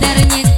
that it needs